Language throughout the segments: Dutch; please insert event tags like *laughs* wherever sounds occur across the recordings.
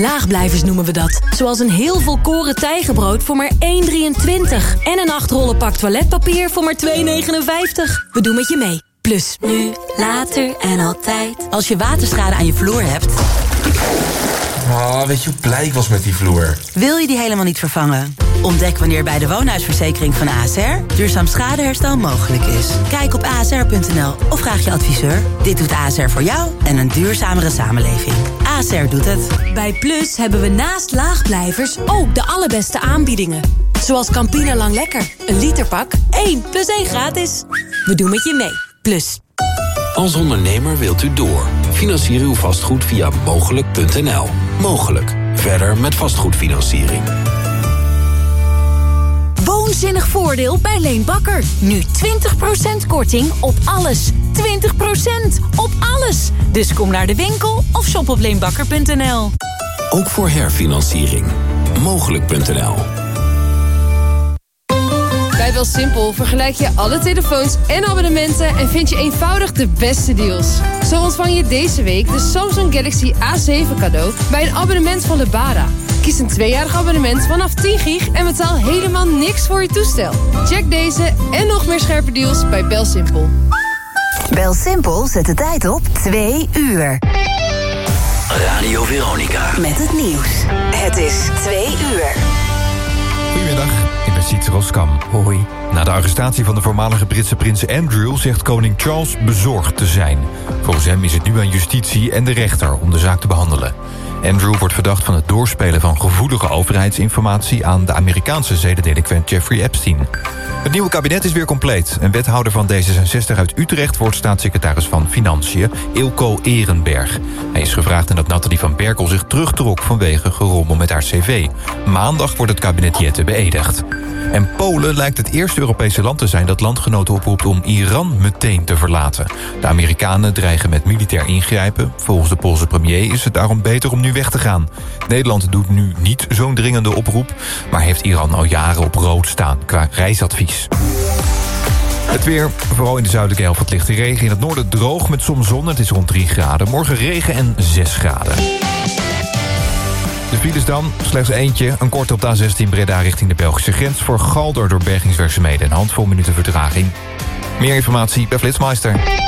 Laagblijvers noemen we dat. Zoals een heel volkoren tijgenbrood voor maar 1,23. En een 8 rollen pak toiletpapier voor maar 2,59. We doen met je mee. Plus. Nu, later en altijd. Als je waterschade aan je vloer hebt... Oh, weet je hoe blij ik was met die vloer? Wil je die helemaal niet vervangen? Ontdek wanneer bij de woonhuisverzekering van ASR... duurzaam schadeherstel mogelijk is. Kijk op asr.nl of vraag je adviseur. Dit doet ASR voor jou en een duurzamere samenleving. ASR doet het. Bij Plus hebben we naast laagblijvers ook de allerbeste aanbiedingen. Zoals Campina Lang Lekker. Een literpak, 1 plus 1 gratis. We doen met je mee. Plus. Als ondernemer wilt u door. Financier uw vastgoed via mogelijk.nl. Mogelijk. Verder met vastgoedfinanciering. Woonzinnig voordeel bij Leen Bakker. Nu 20% korting op alles. 20% op alles. Dus kom naar de winkel of shop op leenbakker.nl. Ook voor herfinanciering. Mogelijk.nl. Bij BelSimpel vergelijk je alle telefoons en abonnementen... en vind je eenvoudig de beste deals. Zo ontvang je deze week de Samsung Galaxy A7 cadeau... bij een abonnement van Lebara. Kies een tweejarig abonnement vanaf 10 gig... en betaal helemaal niks voor je toestel. Check deze en nog meer scherpe deals bij BelSimpel. BelSimpel zet de tijd op 2 uur. Radio Veronica. Met het nieuws. Het is 2 uur. Goedemiddag, ik ben Sietse Roskam. Hoi. Na de arrestatie van de voormalige Britse prins Andrew... zegt koning Charles bezorgd te zijn. Volgens hem is het nu aan justitie en de rechter om de zaak te behandelen. Andrew wordt verdacht van het doorspelen van gevoelige overheidsinformatie... aan de Amerikaanse zedendelinquent Jeffrey Epstein. Het nieuwe kabinet is weer compleet. Een wethouder van D66 uit Utrecht wordt staatssecretaris van Financiën... Ilko Ehrenberg. Hij is gevraagd nadat Nathalie van Berkel zich terugtrok... vanwege gerommel met haar cv. Maandag wordt het kabinet Jette beëdigd. En Polen lijkt het eerste Europese land te zijn... dat landgenoten oproept om Iran meteen te verlaten. De Amerikanen dreigen met militair ingrijpen. Volgens de Poolse premier is het daarom beter om nu weg te gaan. Nederland doet nu niet zo'n dringende oproep... maar heeft Iran al jaren op rood staan qua reisadvies. Het weer, vooral in de zuidelijke helft wat lichte regen. In het noorden droog met soms zon, het is rond 3 graden. Morgen regen en 6 graden. De files dan, slechts eentje. Een korte op de A16 Breda richting de Belgische grens... voor Galder door bergingswerkzaamheden. Een handvol minuten vertraging. Meer informatie bij Flitsmeister.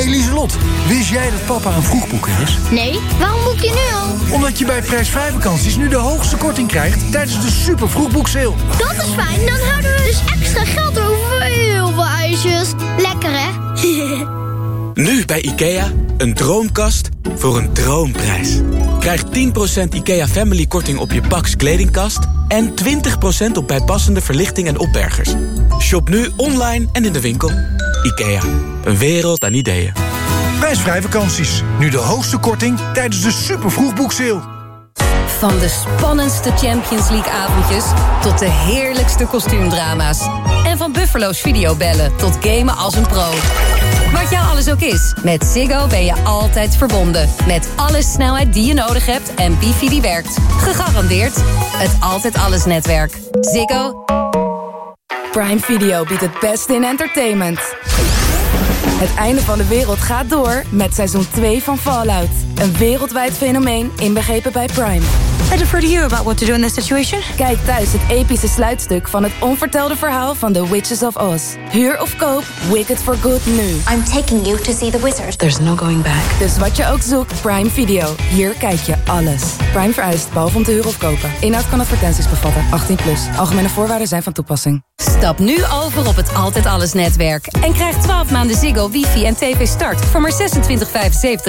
Eliselot, wist jij dat papa een vroegboeker is? Nee, waarom boek je nu al? Omdat je bij prijsvrij vakanties nu de hoogste korting krijgt tijdens de super vroegboekseil. Dat is fijn, dan houden we dus extra geld over voor heel veel ijsjes. Lekker hè? *laughs* nu bij IKEA, een droomkast voor een droomprijs. Krijg 10% IKEA Family korting op je Pax kledingkast... en 20% op bijpassende verlichting en opbergers. Shop nu online en in de winkel. IKEA, een wereld aan ideeën. Prijsvrij vakanties, nu de hoogste korting tijdens de super vroegboekseil. Van de spannendste Champions League avondjes tot de heerlijkste kostuumdrama's. En van Buffalo's videobellen tot gamen als een pro. Wat jou alles ook is, met Ziggo ben je altijd verbonden. Met alle snelheid die je nodig hebt en wifi die werkt. Gegarandeerd het Altijd Alles netwerk. Ziggo. Prime Video biedt het beste in entertainment. Het einde van de wereld gaat door met seizoen 2 van Fallout. Een wereldwijd fenomeen inbegrepen bij Prime. I defer to you about what to do in this situation. Kijk thuis het epische sluitstuk van het onvertelde verhaal van The Witches of Oz. Huur of koop Wicked for Good nu. I'm taking you to see the wizard. There's no going back. Dus wat je ook zoekt, Prime Video. Hier kijk je alles. Prime vereist, behalve om te huren of kopen. Inhoud kan advertenties bevatten. 18 plus. Algemene voorwaarden zijn van toepassing. Stap nu over op het Altijd Alles netwerk. En krijg 12 maanden Ziggo, wifi en tv start voor maar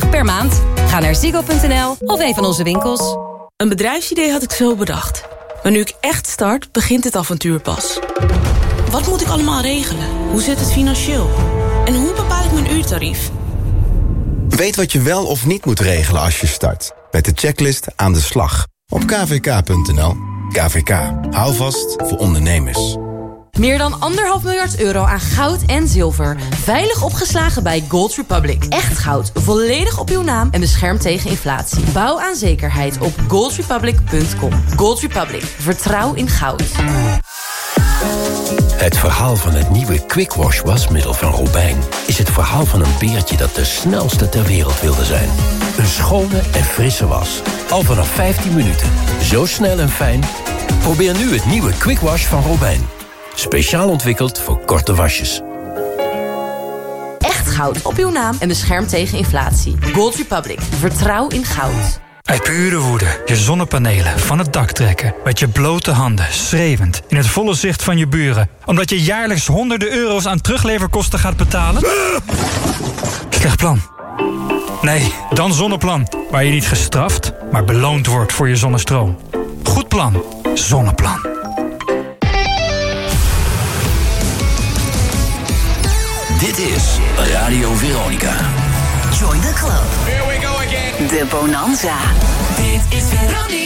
26,75 per maand. Ga naar ziggo.nl of een van onze winkels. Een bedrijfsidee had ik zo bedacht. Maar nu ik echt start, begint het avontuur pas. Wat moet ik allemaal regelen? Hoe zit het financieel? En hoe bepaal ik mijn uurtarief? Weet wat je wel of niet moet regelen als je start. Met de checklist aan de slag. Op kvk.nl. KVK. Hou vast voor ondernemers. Meer dan anderhalf miljard euro aan goud en zilver. Veilig opgeslagen bij Gold Republic. Echt goud, volledig op uw naam en beschermd tegen inflatie. Bouw aan zekerheid op goldrepublic.com. Gold Republic, vertrouw in goud. Het verhaal van het nieuwe Quick Wash wasmiddel van Robijn... is het verhaal van een beertje dat de snelste ter wereld wilde zijn. Een schone en frisse was. Al vanaf 15 minuten. Zo snel en fijn. Probeer nu het nieuwe Quick Wash van Robijn. Speciaal ontwikkeld voor korte wasjes. Echt goud op uw naam en beschermd tegen inflatie. Gold Republic, vertrouw in goud. Uit pure woede je zonnepanelen van het dak trekken. Met je blote handen, schreeuwend, in het volle zicht van je buren. Omdat je jaarlijks honderden euro's aan terugleverkosten gaat betalen? Slecht plan. Nee, dan Zonneplan. Waar je niet gestraft, maar beloond wordt voor je zonnestroom. Goed plan. Zonneplan. Dit is Radio Veronica. Join the club. Here we go again. De Bonanza. Dit is Veronica.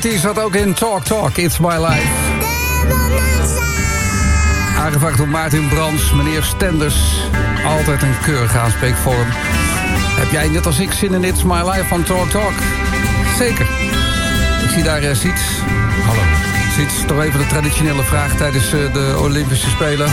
80 zat ook in Talk Talk, It's My Life. Aangevraagd door Maarten Brands, meneer Stenders. Altijd een keurige aanspreekvorm. Heb jij net als ik zin in It's My Life van Talk Talk? Zeker. Ik zie daar uh, Siets. Hallo. Siets, toch even de traditionele vraag tijdens uh, de Olympische Spelen.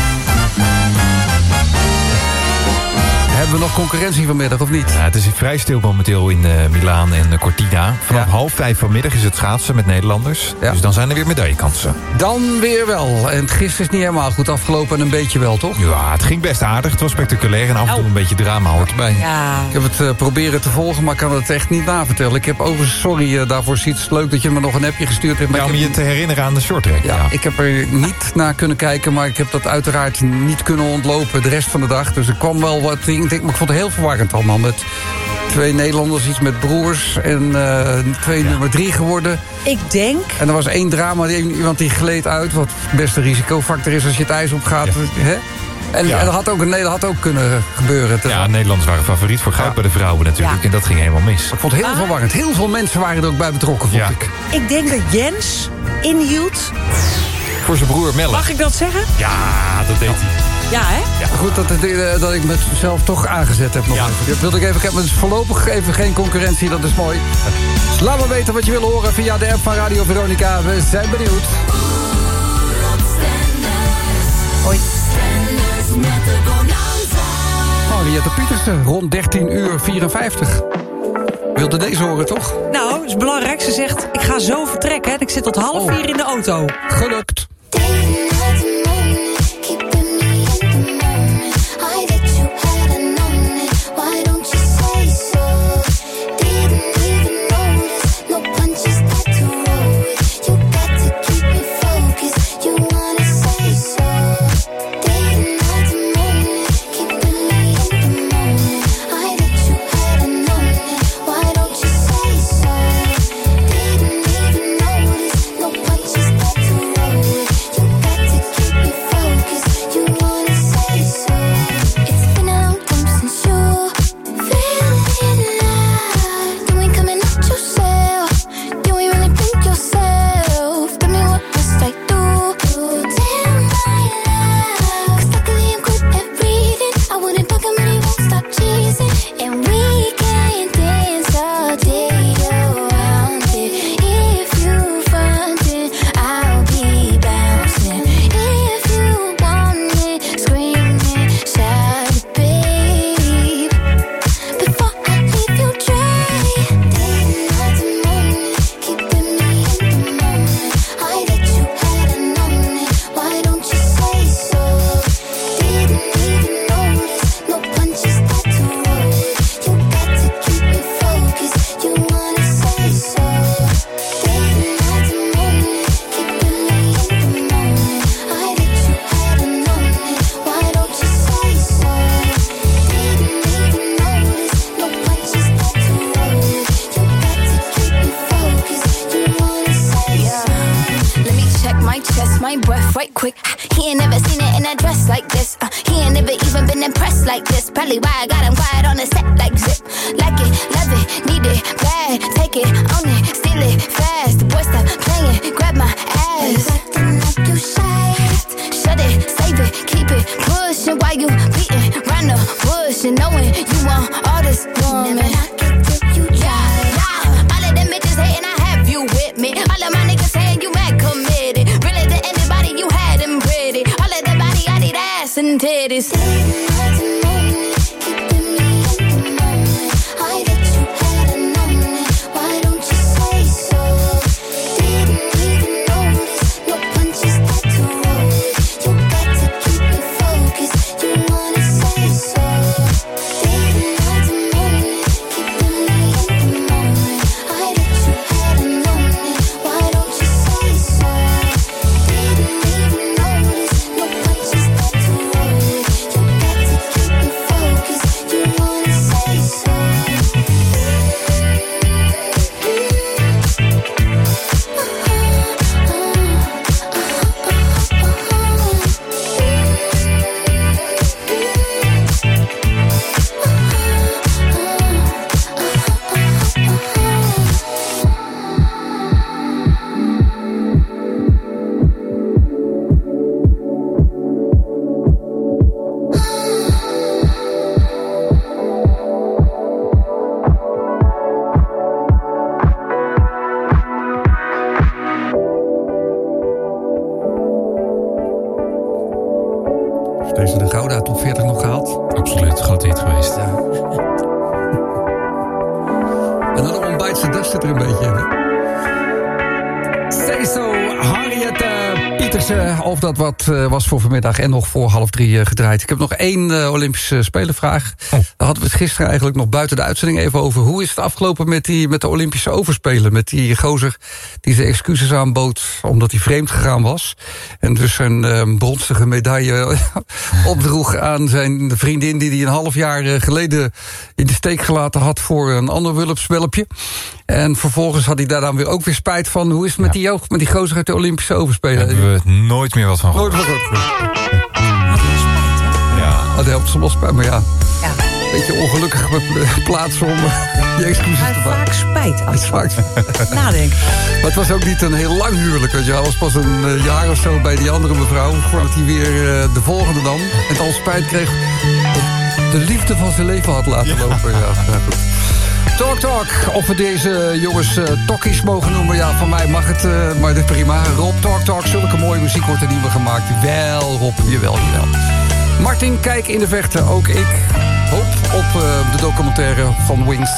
Hebben we nog concurrentie vanmiddag, of niet? Ja, het is vrij stil momenteel in uh, Milaan en uh, Cortina. Vanaf ja. half vijf vanmiddag is het schaatsen met Nederlanders. Ja. Dus dan zijn er weer medaillekansen. Dan weer wel. En gisteren is niet helemaal goed afgelopen en een beetje wel, toch? Ja, het ging best aardig. Het was spectaculair en af en toe een beetje drama hoort erbij. Ja. Ik heb het uh, proberen te volgen, maar kan het echt niet navertellen. Ik heb overigens, sorry daarvoor, Siets. Leuk dat je me nog een appje gestuurd hebt. Maar ja, om je te herinneren aan de shorttrack. Ja, ik heb er niet naar kunnen kijken, maar ik heb dat uiteraard niet kunnen ontlopen de rest van de dag. Dus er kwam wel wat ding. Maar ik vond het heel verwarrend allemaal. Met twee Nederlanders, iets met broers. En uh, twee ja. nummer drie geworden. Ik denk... En er was één drama, iemand die gleed uit. Wat het beste risicofactor is als je het ijs opgaat. Ja. Hè? En, ja. en dat had ook, nee, dat had ook kunnen gebeuren. Ja, Nederlanders waren favoriet voor goud ja. bij de vrouwen natuurlijk. En dat ging helemaal mis. Ik vond het heel ah. verwarrend. Heel veel mensen waren er ook bij betrokken, vond ik. Ik denk dat Jens inhield... Voor zijn broer Melle. Mag ik dat zeggen? Ja, dat deed hij. Ja, hè? Ja. Goed dat, het, dat ik mezelf toch aangezet heb. Nog ja. even. Wilde ik, even, ik heb dus voorlopig even geen concurrentie, dat is mooi. Dus laat me weten wat je wil horen via de app van Radio Veronica. We zijn benieuwd. Hoi. Henriette Pietersen, rond 13 uur 54. Wilde deze horen, toch? Nou, het is belangrijk. Ze zegt, ik ga zo vertrekken. En ik zit tot half oh. vier in de auto. Gelukt. Was voor vanmiddag en nog voor half drie eh, gedraaid. Ik heb nog één eh, Olympische Spelenvraag. Daar hadden we het gisteren eigenlijk nog buiten de uitzending even over. Hoe is het afgelopen met, die, met de Olympische Overspelen? Met die gozer die zijn excuses aanbood omdat hij vreemd gegaan was. En dus zijn eh, bronstige medaille *laughs* opdroeg aan zijn vriendin... die hij een half jaar eh, geleden in de steek gelaten had... voor een ander wulpswelpje. En vervolgens had hij daar dan weer ook weer spijt van. Hoe is het met die jeugd, met die gozer uit de Olympische Overspelen? Hebben we nooit meer wat van gehoord. Nooit wat gehoord. Ja. Dat helpt los bij, maar ja. Een beetje ongelukkig eh, plaats om eh, je excuses Hij te maken. vaak spijt. Hij is vaak *laughs* Nadenk. Maar het was ook niet een heel lang huwelijk. Want je hij was pas een eh, jaar of zo bij die andere mevrouw. Voordat hij weer eh, de volgende nam. En al spijt kreeg dat de liefde van zijn leven had laten lopen. Ja. *laughs* Ja. Talk Talk. Of we deze jongens eh tokkies mogen noemen. Ja, van mij mag het, eh, maar is prima. Rob Talk Talk. Zulke mooie muziek wordt er niet meer gemaakt. Wel, Rob. Jawel, jawel. Martin, kijk in de vechten. Ook ik hoop op eh, de documentaire van Wings.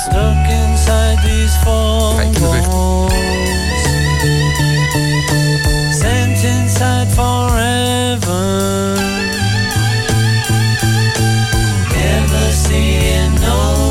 Kijk in de vechten. Sent inside forever. Never seeing no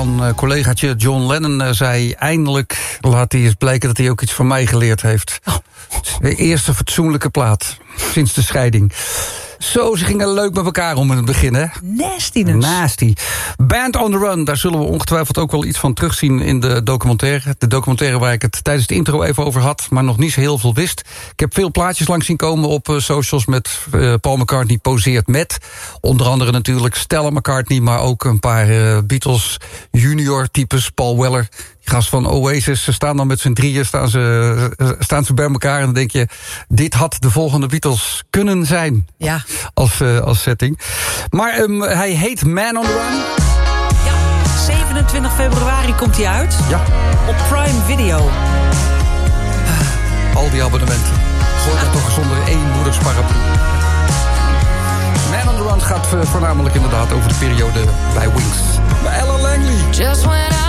Waarvan eh, collegaatje John Lennon eh, zei... eindelijk laat hij eens blijken dat hij ook iets van mij geleerd heeft. De eerste fatsoenlijke plaat sinds de scheiding. Zo, ze gingen leuk met elkaar om in het begin, hè? Nastiness. Nasty. Band on the Run, daar zullen we ongetwijfeld ook wel iets van terugzien in de documentaire. De documentaire waar ik het tijdens de intro even over had, maar nog niet zo heel veel wist. Ik heb veel plaatjes langs zien komen op eh, socials met eh, Paul McCartney poseert met. Onder andere natuurlijk Stella McCartney, maar ook een paar eh, Beatles junior types. Paul Weller, gast van Oasis. Ze staan dan met z'n drieën staan ze, staan ze bij elkaar en dan denk je... dit had de volgende Beatles kunnen zijn Ja. als, eh, als setting. Maar ehm, hij heet Man on the Run. 27 februari komt hij uit. Ja. Op Prime Video. Al die abonnementen. Gooi dat toch zonder één moeders paraplu. Man on the Run gaat eh, voornamelijk inderdaad over de periode bij Wings. Bij Ella Langley. Just when I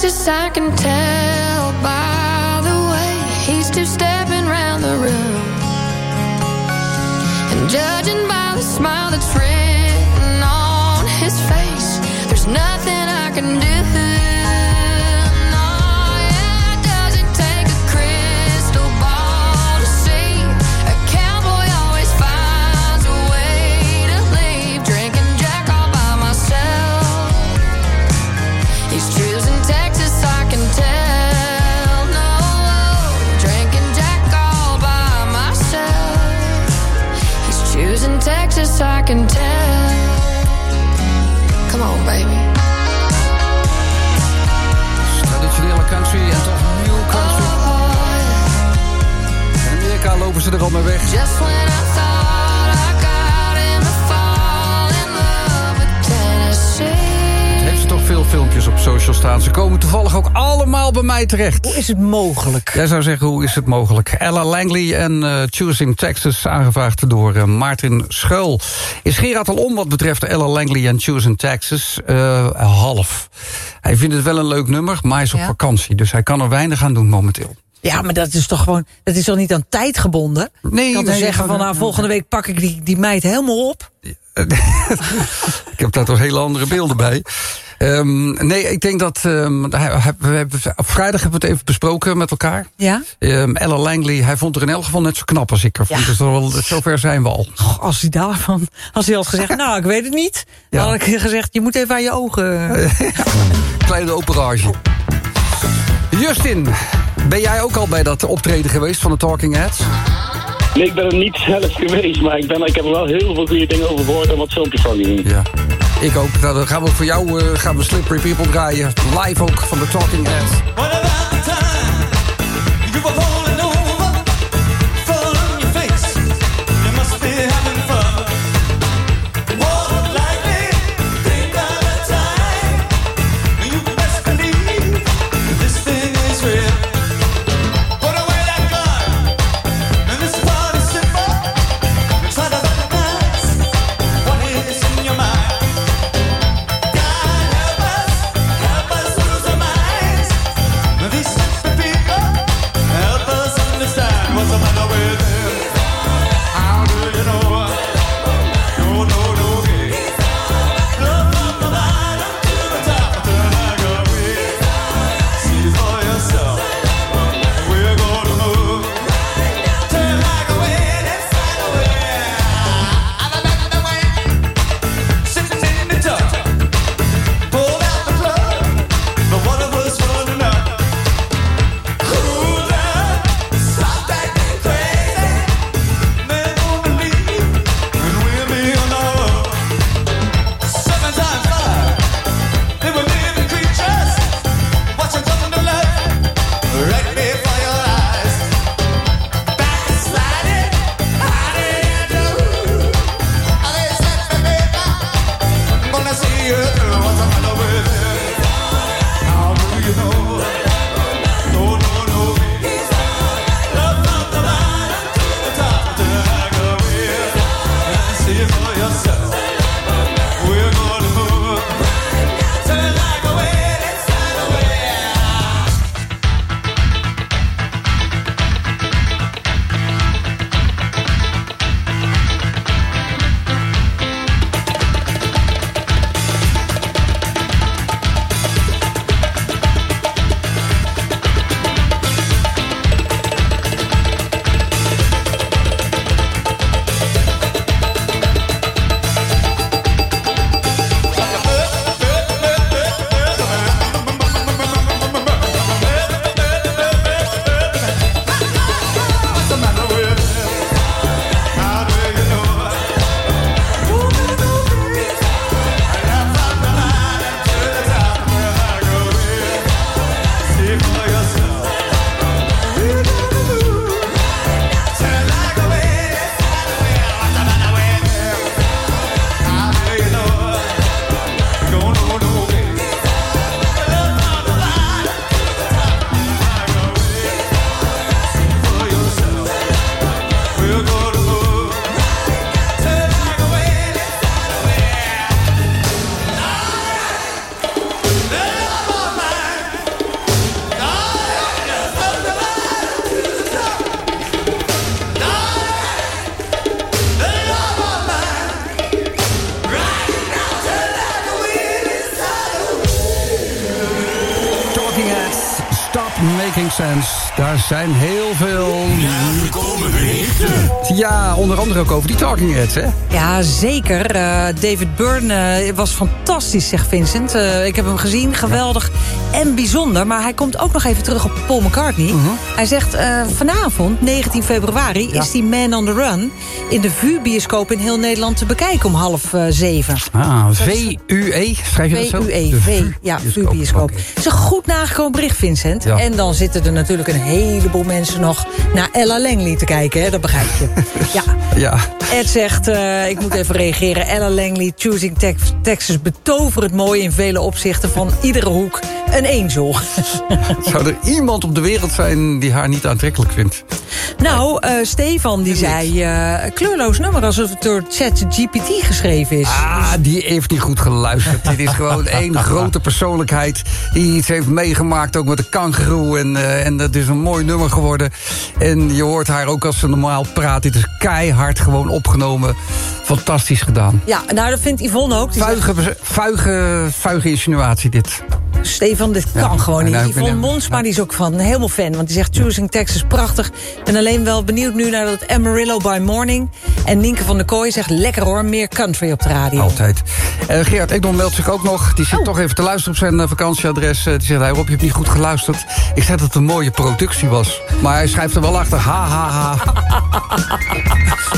Texas, I can tell by the way he's two stepping round the room. And judging by the smile that's written on his face, there's nothing Amerika lopen ze er al mee weg. Heeft ze toch veel filmpjes op social staan. Ze komen toevallig ook allemaal bij mij terecht. Hoe is het mogelijk? Jij zou zeggen, hoe is het mogelijk? Ella Langley en eh, Choosing Texas, aangevraagd door eh, Maarten Schuil. Is Gerard al om wat betreft Ella Langley en Choosing Texas? Eh, half. Hij vindt het wel een leuk nummer, maar hij is op Ja. vakantie. Dus hij kan er weinig aan doen momenteel. Ja, maar dat is toch gewoon. Dat is toch niet aan tijd gebonden? Nee, kan nee, zeggen van nou, volgende week pak ik die, die meid helemaal op. *laughs* ik heb daar toch hele andere beelden bij. Ehm, nee, ik denk dat... ehm, hij- we hebben, op vrijdag hebben we het even besproken met elkaar. Ja? Ehm, Ella Langley, hij vond er in elk geval net zo knap als ik er vond. Dus wel, zover zijn we al. Goh, als hij daarvan, als hij had gezegd, *laughs* nou, ik weet het niet. Dan had ik gezegd, je moet even aan je ogen. *laughs* Kleine operage. Justin, ben jij ook al bij dat optreden geweest van de Talking Heads? Nee, ik ben er niet zelf geweest, maar ik, ben, ik heb er wel heel veel goede dingen over gehoord en wat filmpjes van gezien. Ja. Ik ook. Nou, dan gaan we voor jou eh, gaan we Slippery People draaien. Live ook van de Talking Heads. Andere ook over die Talking Heads, hè? Ja, zeker. Eh, David Byrne eh, was fantastisch, zegt Vincent. Eh, ik heb hem gezien, geweldig en bijzonder. Maar hij komt ook nog even terug op Paul McCartney. Hij zegt, vanavond, 19 februari, is die Man on the Run... in de VU-bioscoop in heel Nederland te bekijken om half zeven. Ah, V-U-E, schrijf je dat zo? VUE, V, ja, VU-bioscoop. Het is een goed nagekomen bericht, Vincent. Ja. En dan zitten er natuurlijk een heleboel mensen nog... naar Ella Langley te kijken, hè? dat begrijp je. *laughs* ja. Ja. Ed zegt, eh, ik moet even reageren. Ella Langley, Choosing Tex- Texas, betoverend mooi in vele opzichten. Van iedere hoek een angel. *laughs* Zou er iemand op de wereld zijn die haar niet aantrekkelijk vindt? Nou, eh, Stefan die zei eh, kleurloos nummer alsof het door ChatGPT geschreven is. Ah, die heeft niet goed geluisterd. Dit is gewoon *laughs* één grote persoonlijkheid die iets heeft meegemaakt, ook met de kangeroe. En, en dat is een mooi nummer geworden. En je hoort haar ook als ze normaal praat. Dit is keihard gewoon opgenomen. Fantastisch gedaan. Ja, nou dat vindt Yvonne ook. Zegt, Vuige, vuige, vuige insinuatie dit. Stefan, dit kan Ja, gewoon niet. nou, Yvonne Monsma die is ook van helemaal fan. Want die zegt Choosing Texas prachtig. Ben alleen wel benieuwd nu naar dat Amarillo by Morning. En Nienke van der Kooi zegt lekker hoor, meer country op de radio. Altijd. Eh Gerard Ekdom meldt zich ook nog. Die Oh. zit toch even te luisteren op zijn eh, vakantieadres. Eh, die zegt, hey Rob, je hebt niet goed geluisterd. Ik zei dat het een mooie productie was. Maar hij schrijft er wel achter, ha, ha, ha. *laughs*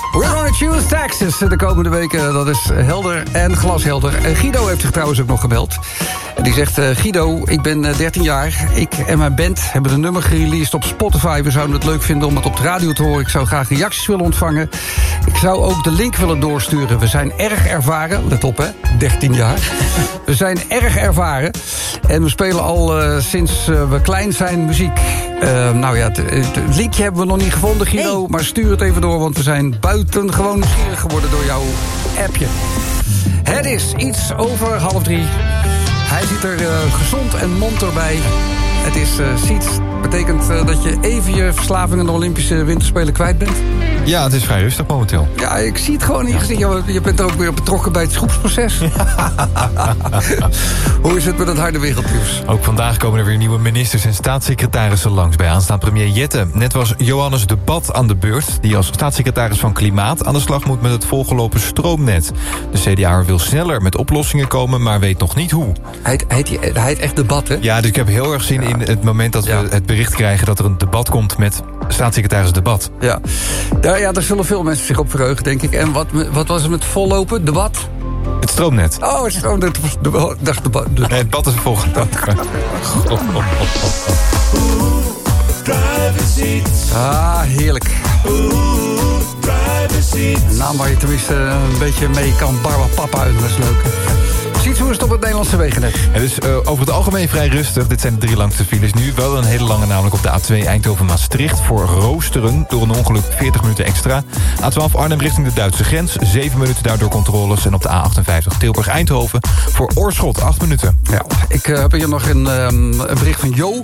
We're gonna choose Texas de komende weken. Dat is helder en glashelder. En Guido heeft zich trouwens ook nog gebeld. En die zegt, eh, Guido, ik ben eh, 13 jaar. Ik en mijn band hebben een nummer gereleased op Spotify. We zouden het leuk vinden om het op de radio te horen. Ik zou graag reacties willen ontvangen. Ik zou ook de link willen doorsturen. We zijn erg ervaren. Let op, hè. 13 jaar. *laughs* We zijn erg ervaren. En we spelen al eh, sinds eh, we klein zijn muziek. Eh, nou ja, het, het- linkje hebben we nog niet gevonden, Guido. Maar stuur het even door, want we zijn buitengewoon nieuwsgierig geworden door jouw appje. Het is iets over half drie. Hij ziet er eh, gezond en monter bij. Het is uh. Betekent eh, dat je even je verslaving aan de Olympische Winterspelen kwijt bent? Ja, het is vrij rustig momenteel. Ja, ik zie het gewoon in je gezicht. Je, bent er ook weer betrokken bij het groepsproces. *laughs* *laughs* Hoe is het met het harde wereldnieuws? Ook vandaag komen er weer nieuwe ministers en staatssecretarissen langs... bij aanstaand premier Jette. Net was Johannes de Bad aan de beurt... die als staatssecretaris van Klimaat aan de slag moet... met het volgelopen stroomnet. De CDA wil sneller met oplossingen komen... maar weet nog niet hoe. Hij heet, hij heet echt debat, hè? Ja, dus ik heb heel erg zin in het moment dat we het bericht krijgen... dat er een debat komt met staatssecretaris Debat. Ja. Daar, ja, daar zullen veel mensen zich op verheugen, denk ik. En wat, wat was het met vollopen? Debat? Het stroomnet. Oh, het stroomnet. De, de, de, de, de, Nee, het bad is de volgende. *laughs* Ah, heerlijk. Een naam waar je tenminste een beetje mee kan barba papa uit, dat is leuk. Ziet hoe is het op het Nederlandse wegennet? Het is uh, over het algemeen vrij rustig. Dit zijn de drie langste files. Nu wel een hele lange, namelijk op de A2 Eindhoven-Maastricht... voor Roosteren, door een ongeluk 40 minuten extra. A12 Arnhem richting de Duitse grens, 7 minuten daardoor controles... en op de A58 Tilburg-Eindhoven voor Oorschot, 8 minuten. Ja, ik uh, heb hier nog een, um, een bericht van Jo.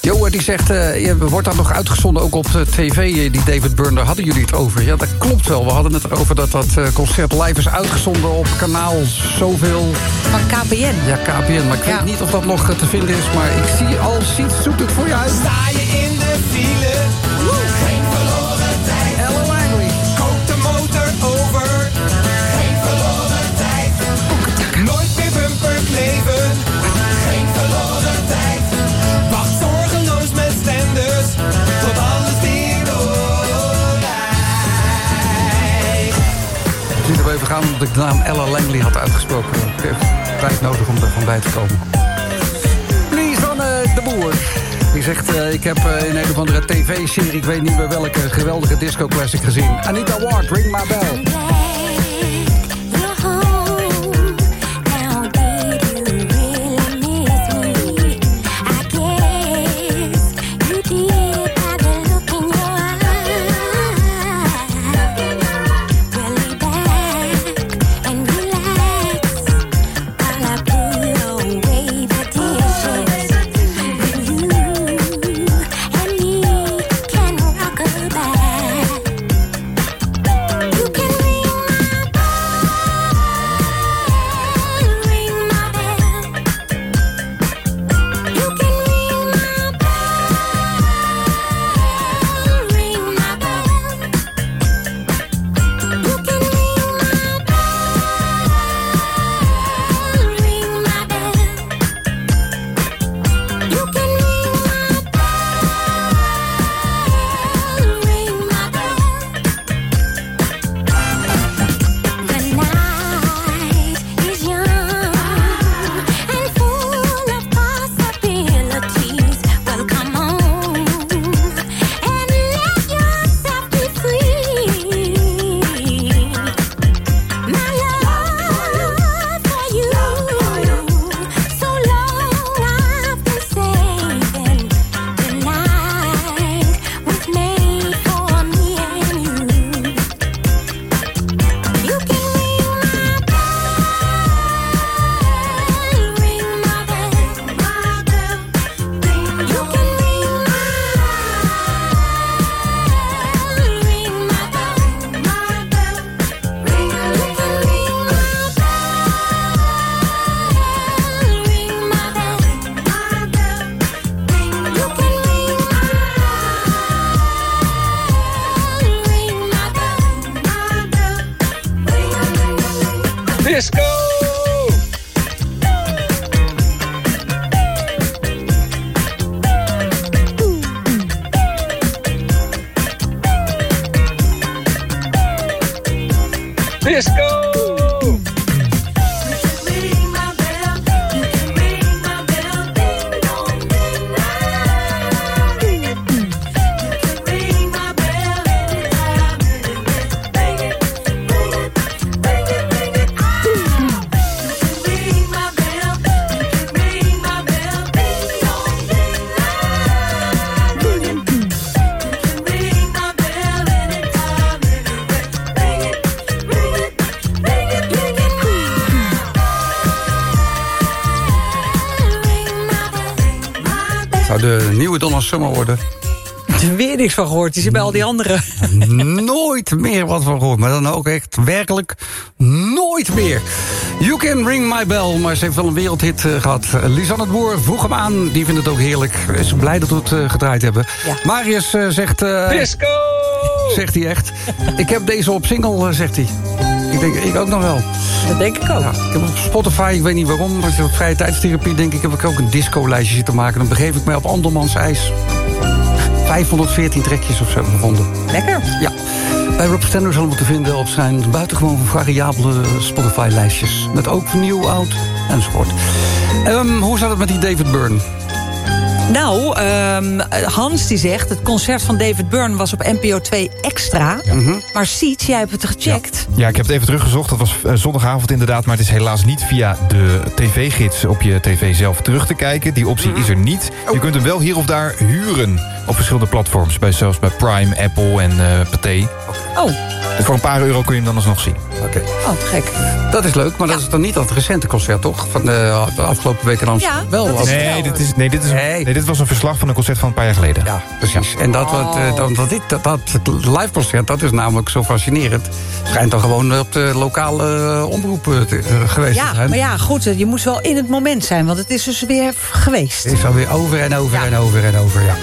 Jo die zegt, uh, wordt dat nog uitgezonden ook op tv, die David Burner? Hadden jullie het over? Ja, dat klopt wel. We hadden het erover dat dat concert live is uitgezonden op kanaal zoveel... Van KPN. Ja, KPN. Maar ik ja. weet niet of dat nog te vinden is. Maar ik zie al, ziet, zoek het voor je uit. Sta je in de file, Gaan omdat ik de naam Ella Langley had uitgesproken. Ik heb tijd nodig om er van bij te komen. Lies van uh, de Boer. Die zegt, uh, ik heb uh, in een of andere tv-serie... ik weet niet meer welke geweldige disco-classic gezien. Anita Ward, Ring My Bell. Summer worden. Er *laughs* weer niks van gehoord. Die zit bij al die anderen. *laughs* Nooit meer wat van gehoord. Maar dan ook echt werkelijk nooit meer. You Can Ring My Bell. Maar ze heeft wel een wereldhit eh, gehad. Eh, Lisanne het Boer vroeg hem aan. Die vindt het ook heerlijk. Is blij dat we het eh, gedraaid hebben. Marius eh, zegt... eh, Disco! Zegt hij echt. Ik heb deze op single, zegt hij. Ik denk, ik ook nog wel. Dat denk ik ook. Ja, ik heb op Spotify, ik weet niet waarom... maar op vrije tijdstherapie denk ik... heb ik ook een disco-lijstje zitten maken. Dan begeef ik mij op andermans ijs. 514 trekjes of zo gevonden. Lekker. Ja. Bij Rob Stender zullen we te vinden op zijn buitengewoon variabele Spotify-lijstjes. Met ook nieuw, oud enzovoort. Ehm, hoe zat het met die David Byrne? Nou, ehm, Hans die zegt... het concert van David Byrne was op NPO 2 extra. Maar Siets, jij hebt het gecheckt. Ja, ik heb het even teruggezocht. Dat was eh, zondagavond inderdaad. Maar het is helaas niet via de tv-gids op je tv zelf terug te kijken. Die optie is er niet. Je kunt hem wel hier of daar huren op verschillende platforms. Bij, zelfs bij Prime, Apple en eh Pathé. Oh. Dus voor een paar euro kun je hem dan alsnog zien. Oké. Oh, gek. Dat is leuk, maar dat is dan niet dat recente concert, toch? Van de, de afgelopen week in Amsterdam. Ja, wel. dat is was- Nee, dit, is, nee, dit, is, Nee. nee, dit was een verslag van een concert van een paar jaar geleden. Ja, precies. En dat, wat, eh, dat, wat ik, dat, dat live concert, dat is namelijk zo fascinerend. Schijnt dan gewoon op de lokale eh, omroep eh, te- geweest te Ja, zijn. maar ja, goed, je moest wel in het moment zijn. Want het is dus weer geweest. Het is alweer over en over en over en over, ja.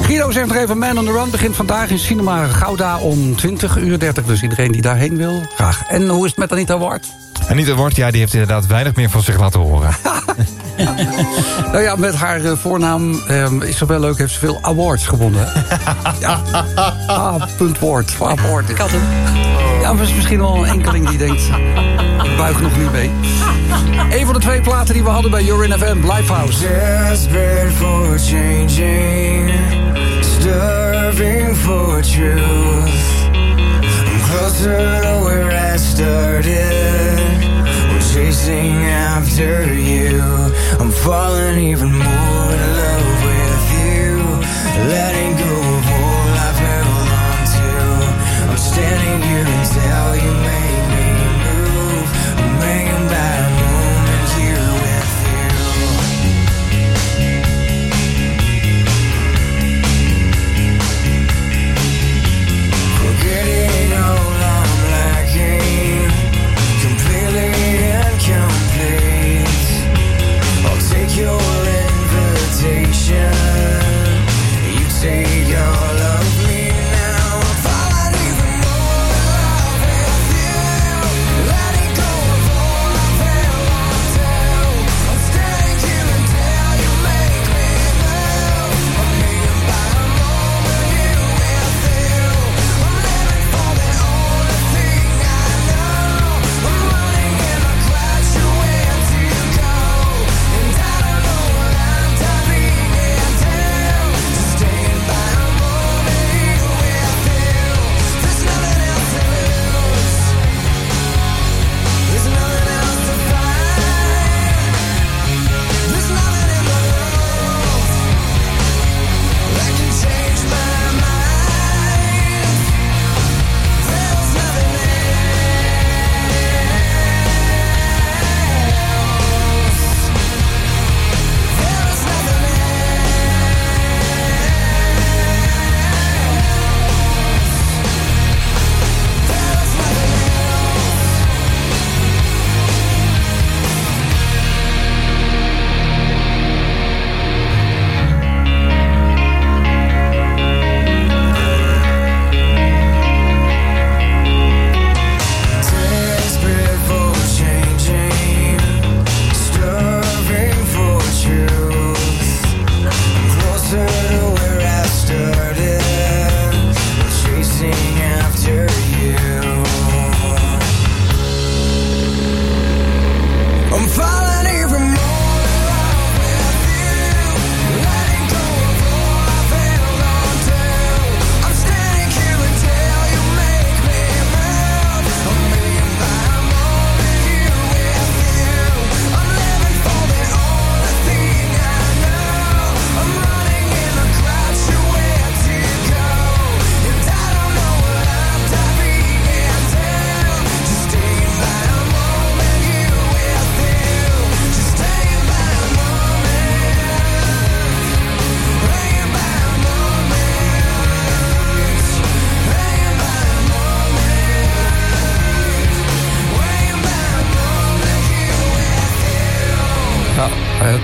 Guido zegt nog even, Man on the Run begint vandaag in Cinema Gouda om 20 uur 30. Dus iedereen die daarheen wil, graag. En hoe is het met Anita Ward? Anita Ward, ja, die heeft inderdaad weinig meer van zich laten horen. *laughs* Nou ja, met haar eh, voornaam ehm, is ze wel leuk, heeft ze veel awards gewonnen. *laughs* ja. Ah, punt woord. Award. Ik had hem. Ja, maar is misschien wel een enkeling die denkt, ik buig nog niet mee. Een van de twee platen die we hadden bij Urin FM, Lifehouse. Desperate for changing, starving for truth. I'm closer to where I started. Chasing after you. I'm falling even more in love with you. Letting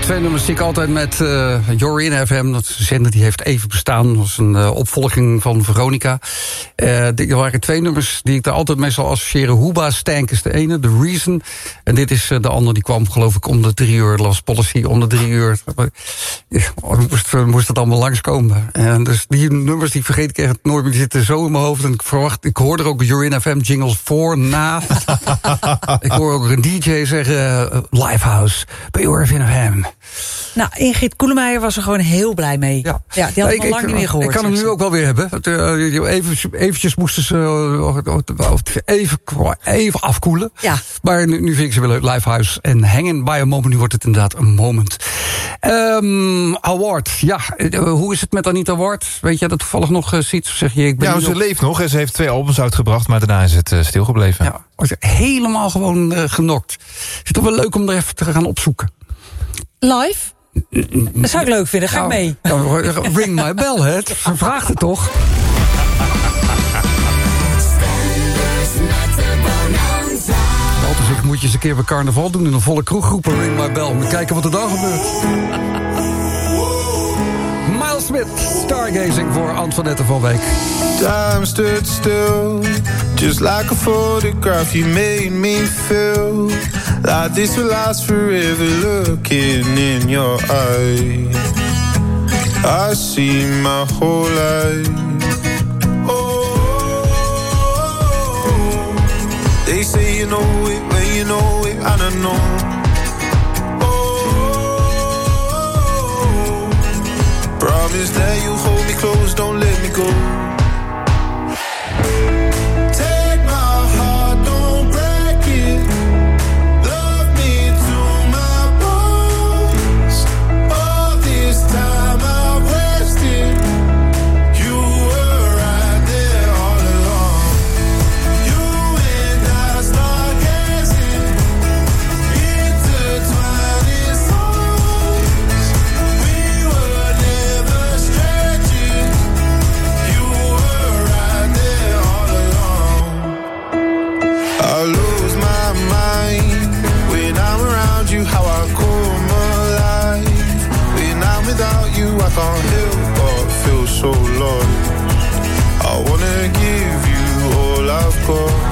twee nummers die ik altijd met eh You're In FM... dat is een zender die heeft even bestaan. Dat was een eh, opvolging van Veronica. Eh, die- er waren twee nummers die ik daar altijd mee zal associëren. Huba Stank is de ene, The Reason. En dit is eh, de andere, die kwam geloof ik om de drie uur. Last Policy om de drie uur. Moest, moest het allemaal langskomen. En dus die nummers die vergeet ik echt nooit meer. Die zitten zo in mijn hoofd. En ik verwacht, ik hoor er ook You're In FM jingles voor, na. *laughs* ik hoor ook een DJ zeggen, eh, Livehouse, bij You're In FM. Nou, Ingrid Koelemeijer was er gewoon heel blij mee. Ja, die had Nee, ik al lang niet meer gehoord. Ik kan hem nu ook wel weer hebben. Het, eh, Even, eventjes moesten ze eh, even, even afkoelen. Ja. Maar nu, nu vind ik ze wel leuk. Livehouse en Hanging by a Moment. Nu wordt het inderdaad een moment. Ehm, award. Ja, eh, hoe is het met Anita Award? Weet jij dat toevallig nog ziet? Zeg je, ik ben Ja, ze nog- leeft nog en ze heeft twee albums uitgebracht... maar daarna is het stilgebleven. Ja, wordt helemaal gewoon genokt. Is het toch wel leuk om er even te gaan opzoeken? Live? Dat zou ik leuk vinden. Ga ik mee. Nou, *laughs* ring my bell, hè? *laughs* Ze vraagt het toch? Walter zegt, moet je eens een keer bij carnaval doen... in een volle kroeggroepen ring my bell. Moet kijken wat er dan gebeurt. *laughs* Miles Smith, Stargazing voor Antoinette van Week. Time stood still, just like a photograph. You made me feel like this will last forever. Looking in your eyes, I see my whole life. Oh, they say you know it when you know it, and I know. Oh, Promise that you hold me close, don't let me go. For.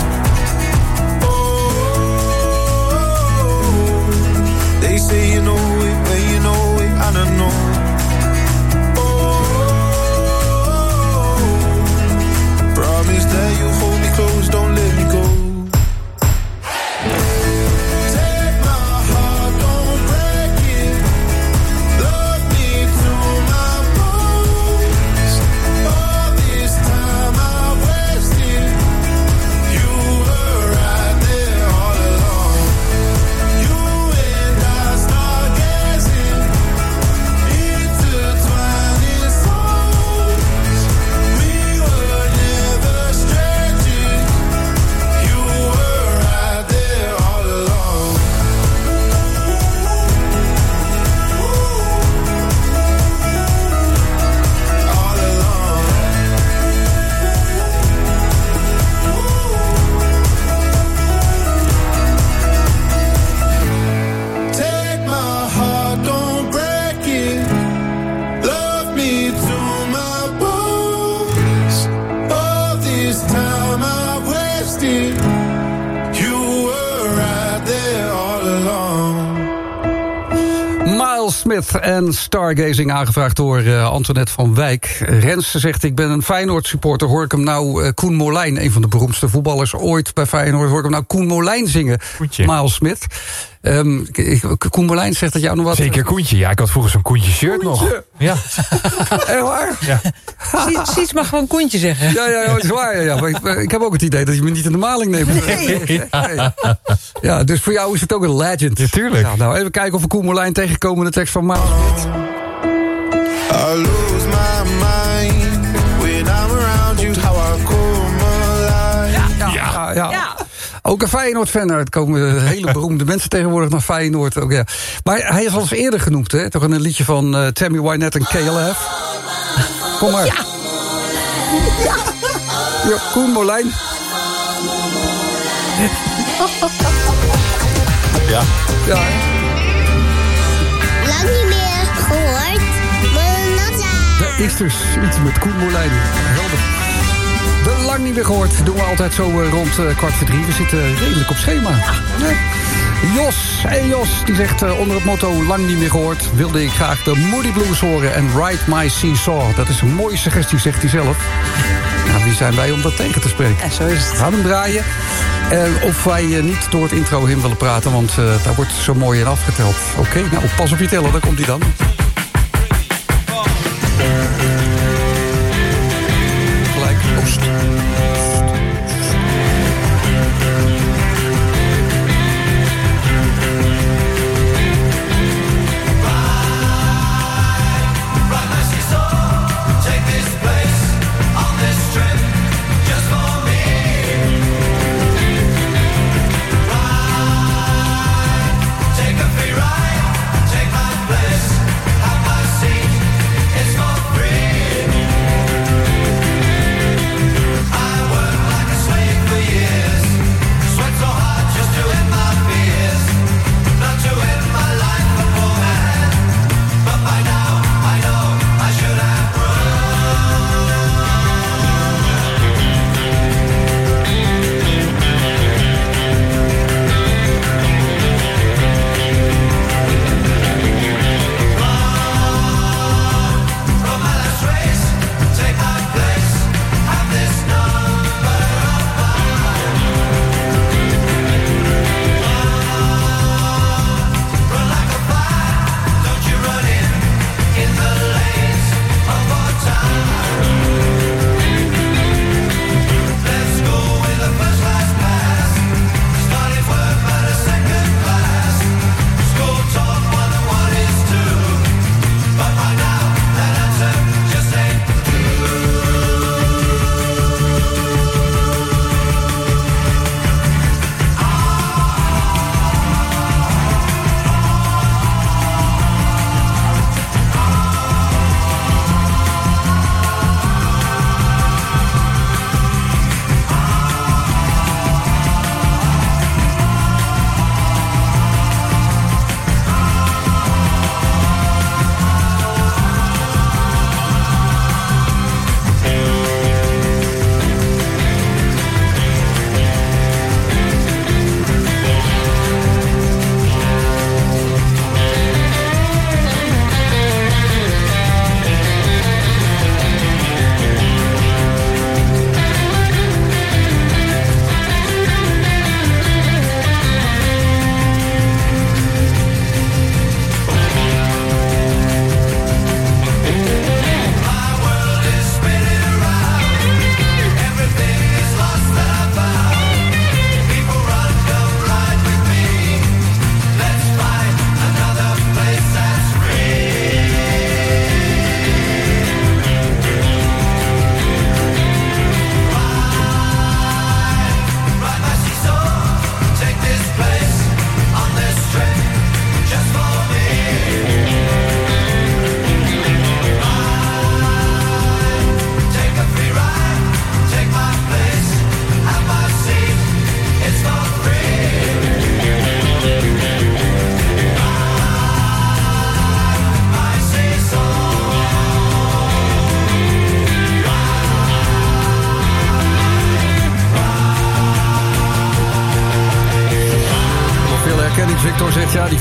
En Stargazing aangevraagd door eh, Antoinette van Wijk. Rens zegt, ik ben een Feyenoord supporter. Hoor ik hem nou eh, Koen Molijn, een van de beroemdste voetballers ooit bij Feyenoord... hoor ik hem nou Koen Molijn zingen, Miles Smith. Ehm, Koen Molijn zegt dat jou nog wat... Zeker Koentje. Ja, ik had vroeger zo'n Koentje shirt nog. Ja. *laughs* Echt waar? Ja. Sie- Siets mag gewoon koentje zeggen. Ja, ja, dat is waar. Ja, ja. Maar ik, ik heb ook het idee dat je me niet in de maling neemt. Nee. Ja, dus voor jou is het ook een legend. Natuurlijk. Ja, nou, even kijken of we Koen tegenkomen in de tekst van Smith. I lose my mind when I'm around you. How I alive. Ja, ja. Ook een Feyenoord-fan. Er komen hele *laughs* beroemde mensen tegenwoordig naar Feyenoord. Ook, ja. Maar hij is al eens eerder genoemd, hè? Toch in een liedje van eh, Tammy Wynette en KLF. Kom maar. Ja. ja. Koen Molijn. Ja. Ja. Lang niet meer gehoord. Maar dat is dus iets met Koen Molijn. Helder. Lang niet meer gehoord. Doen we altijd zo eh, rond eh, kwart voor drie. We zitten redelijk op schema. Ja. Jos, hey Jos, die zegt eh, onder het motto lang niet meer gehoord... wilde ik graag de Moody Blues horen en Ride My Seesaw. Dat is een mooie suggestie, zegt hij zelf. Nou, wie zijn wij om dat tegen te spreken? Ja, zo is het. Gaan hem draaien. En of wij eh, niet door het intro heen willen praten, want eh, daar wordt zo mooi in afgeteld. Oké, nou pas op je tellen, daar komt hij dan.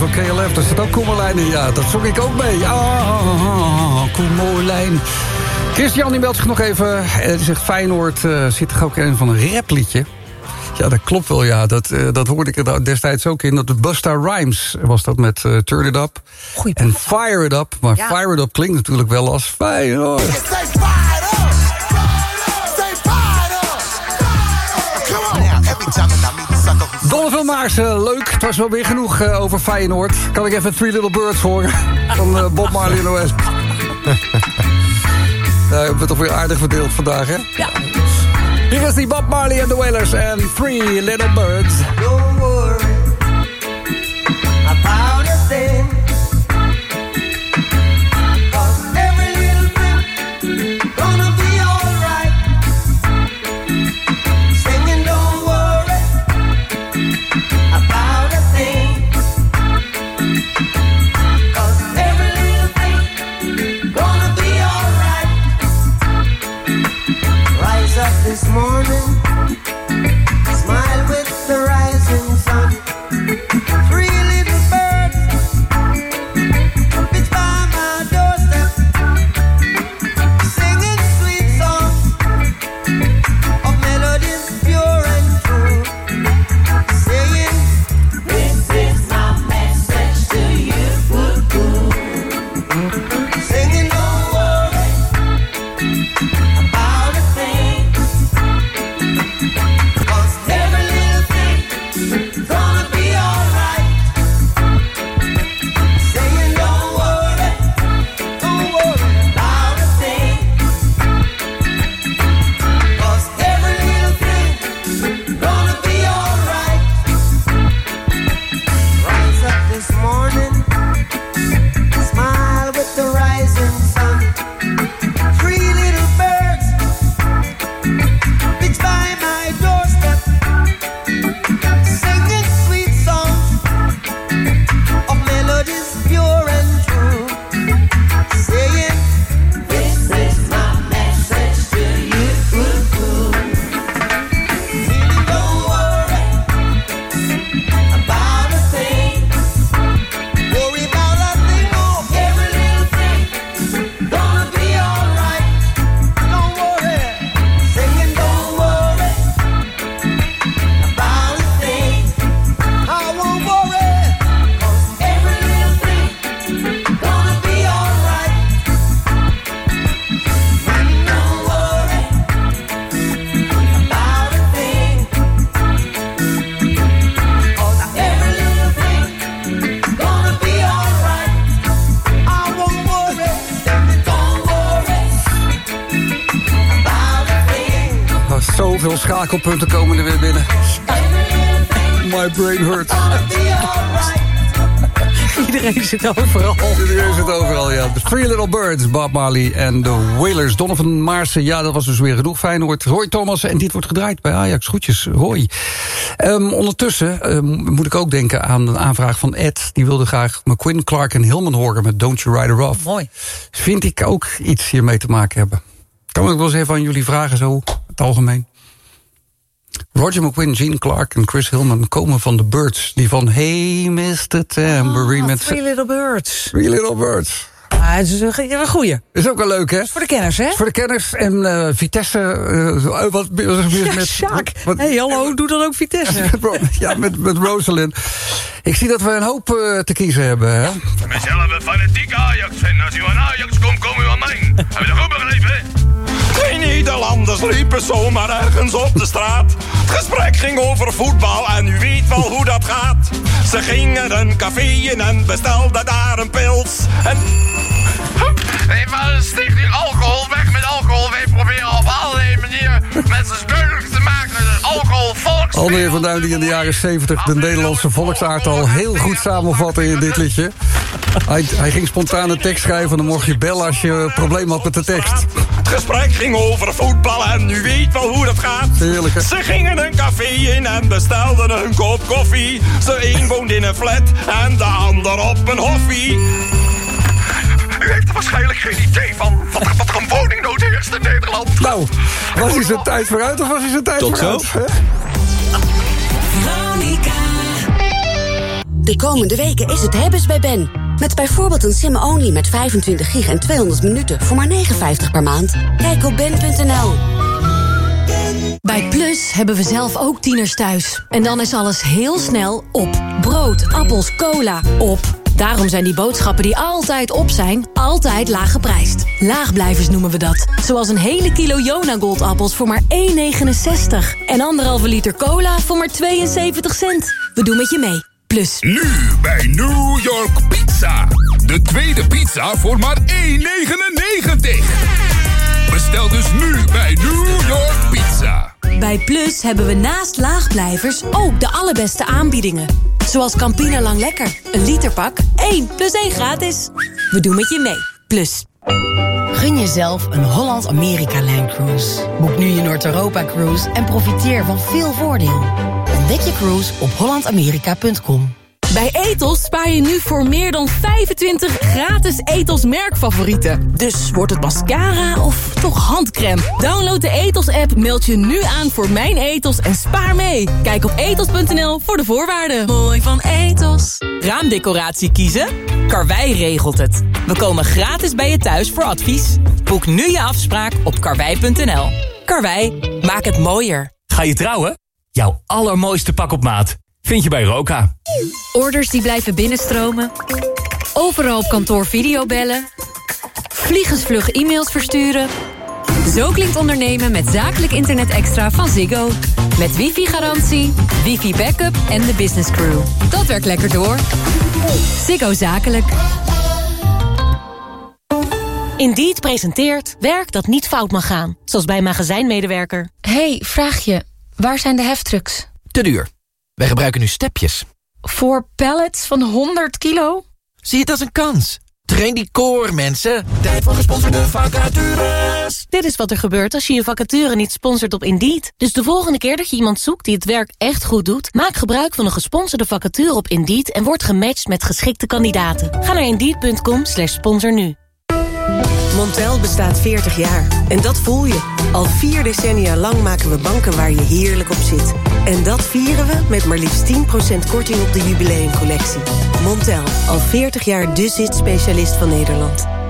Van KLF, daar staat ook Koemerlijn in. Ja, dat zong ik ook mee. Ah, Koemerlijn. Christian die meldt zich nog even. Eh, Die zegt Feyenoord eh, zit toch ook in van een rapliedje. Ja, dat klopt wel, ja. Dat, eh, dat hoorde ik er destijds ook in. Dat de Busta Rhymes was dat met eh, Turn It Up. En Fire It Up. Maar Ja. Fire It Up klinkt natuurlijk wel als Feyenoord. Maars, eh, leuk. Het was wel weer genoeg eh, over Feyenoord. Kan ik even Three Little Birds horen? Van eh, Bob Marley en OS. *laughs* Daar hebben we toch weer aardig verdeeld vandaag, hè? Ja. Hier is die Bob Marley en de Wailers en Three Little Birds. Schakelpunten komen er weer binnen. My brain hurts. *laughs* Iedereen zit overal. Iedereen zit overal, ja. The Three Little Birds, Bob Marley en de Wailers. Donovan Maarsen, ja, dat was dus weer genoeg. Feyenoord, Roy Thomas en dit wordt gedraaid bij Ajax. Groetjes, hoi. Ehm, ondertussen ehm, moet ik ook denken aan een aanvraag van Ed. Die wilde graag McQuinn, Clark en Hillman horen met Don't You Ride Her Off. Mooi. Vind ik ook iets hiermee te maken hebben. Kan ik wel eens even aan jullie vragen, zo, het algemeen? Roger McQuinn, Gene Clark en Chris Hillman komen van de Birds. Die van Hey Mr. Tambourine met... Ah, Three Little Birds. Three Little Birds. Ah, het is een, goeie. Is ook wel leuk, hè? Voor de kenners, hè? Voor de kenners en eh, Vitesse. eh, wat, Ja, met, Sjaak. wat- hey, hallo, doe dan ook Vitesse. *laughs* met ja, met, met Rosalind. Ik zie dat we een hoop eh, te kiezen hebben, hè? Mezelf een fanatieke Ajax-fan. Als u aan Ajax komt, kom u aan mij. Heb je dat goed begrepen? Twee Nederlanders liepen zomaar ergens op de straat. Het gesprek ging over voetbal en u weet wel hoe dat gaat. Ze gingen een café in en bestelden daar een pils. En... Even stichting alcohol, weg met alcohol. Wij proberen op allerlei manieren mensen duidelijk te maken dat het alcohol volks... André van Duin die in de jaren 70 de Nederlandse volksaard al heel goed samenvatte in dit liedje. Hij, hij ging spontaan een tekst schrijven, dan mocht je bellen als je een probleem had met de tekst. Het gesprek ging over voetbal en u weet wel hoe dat gaat. Heerlijk, hè? Ze gingen een café in en bestelden een kop koffie. Ze een woont in een flat en de ander op een hoffie. Waarschijnlijk geen idee van wat er, wat er een woningnood heerst in Nederland. Nou, was hij zijn tijd vooruit of was hij zijn tijd Tot zo. vooruit? hè? De komende weken is het hebben's bij Ben. Met bijvoorbeeld een sim-only met 25 gig en 200 minuten voor maar 59 per maand. Kijk op ben.nl. Bij Plus hebben we zelf ook tieners thuis. En dan is alles heel snel op. Brood, appels, cola, op. Daarom zijn die boodschappen die altijd op zijn, altijd laag geprijsd. Laagblijvers noemen we dat. Zoals een hele kilo Jona Goldappels voor maar 1,69. En anderhalve liter cola voor maar 72 cent. We doen met je mee. Plus. Nu bij New York Pizza. De tweede pizza voor maar 1,99. Bestel dus nu bij New York Pizza. Bij Plus hebben we naast laagblijvers ook de allerbeste aanbiedingen. Zoals Campina Lang Lekker. Een literpak, 1 plus 1 gratis. We doen met je mee. Plus. Gun jezelf een Holland-Amerika-lijncruise. Boek nu je Noord-Europa-cruise en profiteer van veel voordeel. Ontdek je cruise op hollandamerika.com. Bij Etos spaar je nu voor meer dan 25 gratis Etos merkfavorieten. Dus wordt het mascara of toch handcrème? Download de Etos-app, meld je nu aan voor Mijn Etos en spaar mee. Kijk op etos.nl voor de voorwaarden. Mooi van Etos. Raamdecoratie kiezen? Karwei regelt het. We komen gratis bij je thuis voor advies. Boek nu je afspraak op karwei.nl. Karwei, maak het mooier. Ga je trouwen? Jouw allermooiste pak op maat vind je bij Roka. Orders die blijven binnenstromen. Overal op kantoor videobellen. Vliegensvlug e-mails versturen. Zo klinkt ondernemen met zakelijk internet extra van Ziggo. Met wifi-garantie, wifi-backup en de business crew. Dat werkt lekker door. Ziggo Zakelijk. Indeed presenteert werk dat niet fout mag gaan. Zoals bij een magazijnmedewerker. hey, vraag je. Waar zijn de heftrucks? Te duur. Wij gebruiken nu stepjes. Voor pallets van 100 kilo? Zie het als een kans. Train die core, mensen. Tijd voor gesponsorde vacatures. Dit is wat er gebeurt als je je vacature niet sponsort op Indeed. Dus de volgende keer dat je iemand zoekt die het werk echt goed doet... maak gebruik van een gesponsorde vacature op Indeed... en word gematcht met geschikte kandidaten. Ga naar Indeed.com slash sponsor nu. Montel bestaat 40 jaar. En dat voel je. Al vier decennia lang maken we banken waar je heerlijk op zit. En dat vieren we met maar liefst 10% korting op de jubileumcollectie. Montel, al 40 jaar de zit-specialist van Nederland.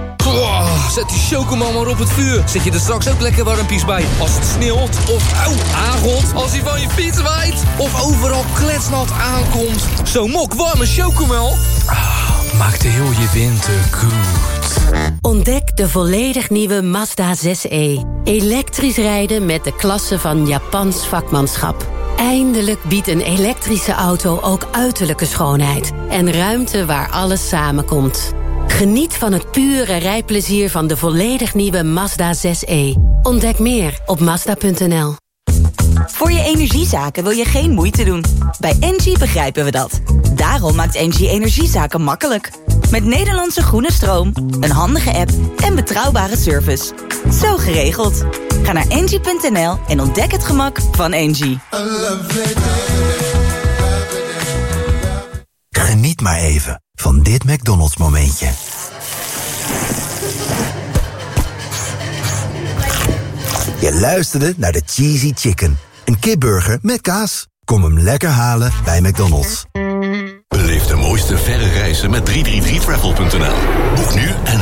Zet die chocomel maar op het vuur. Zet je er straks ook lekker warmpies bij. Als het sneeuwt of auw, aangot. Als hij van je fiets waait. Of overal kletsnat aankomt. Zo'n mok warme chocomel. Ah, maakt heel je winter goed. Ontdek de volledig nieuwe Mazda 6e. Elektrisch rijden met de klasse van Japans vakmanschap. Eindelijk biedt een elektrische auto ook uiterlijke schoonheid. En ruimte waar alles samenkomt. Geniet van het pure rijplezier van de volledig nieuwe Mazda 6e. Ontdek meer op Mazda.nl. Voor je energiezaken wil je geen moeite doen. Bij Engie begrijpen we dat. Daarom maakt Engie energiezaken makkelijk. Met Nederlandse groene stroom, een handige app en betrouwbare service. Zo geregeld. Ga naar engie.nl en ontdek het gemak van Engie. Geniet maar even van dit McDonald's momentje. Je luisterde naar de Cheesy Chicken. Een kipburger met kaas. Kom hem lekker halen bij McDonald's. Beleef de mooiste verre reizen met 333travel.nl. Boek nu en